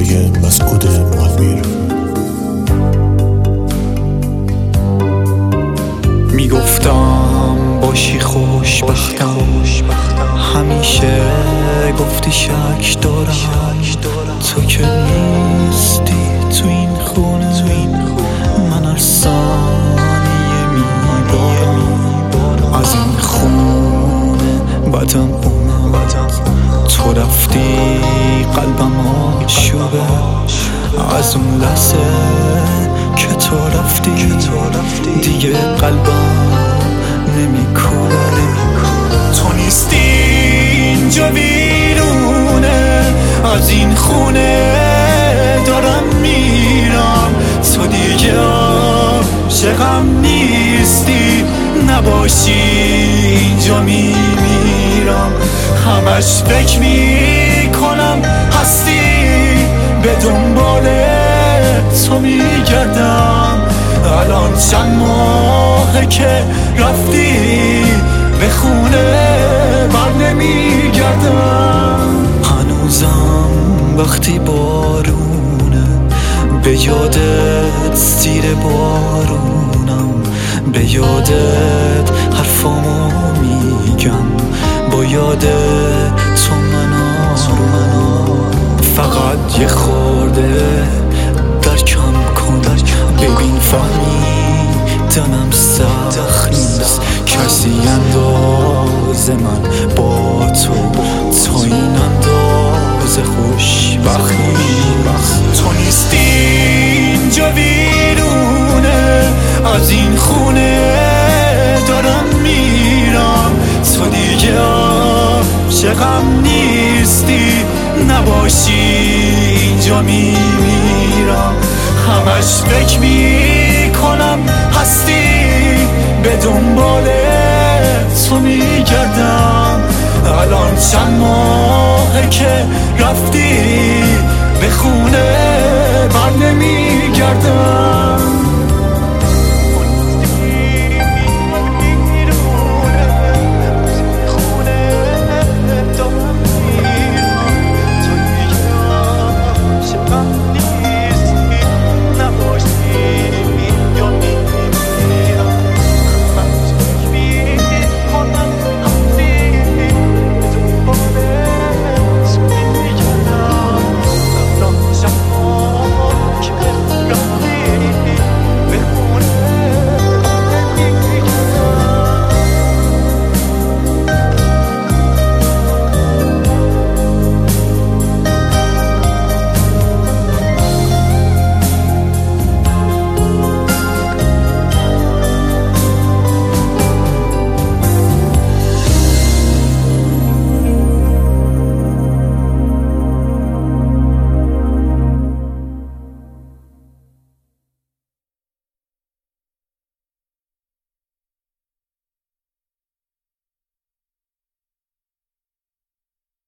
برای مسعود می می‌گفتم باشی خوشبختم. همیشه گفتی شک دارم. تو که نیستی تو این خونه. من از ثانیه میبارم. از این خونه بدم اومد. تو رفتی قلبم آشوبه. از اون لحظه که تو رفتی دیگه قلبم نمیکوبه. تو نیستی اینجا بیرونه از این خونه دارم میرم. تو دیگه عاشقم نیستی نباشی اینجا میمیرم همش فکر می‌کنم هستی. به دنبال تو میگردم. الان چند ماهه که رفتی. به خونه بر نمیگردم. هنوزم وقتی بارونه. به یادت زیر بارونم. به یادت حرفامو میگم. یاد تو من فقط یه خورده درکم کن. ببین فهمیدنم سخت نیست. کسی انداز من با تو. تا این اندازه خوشبخت نیست اینجا میمیرم. همش فکر می‌کنم هستی به دنبال تو میگردم. الان چند ماهه که رفتی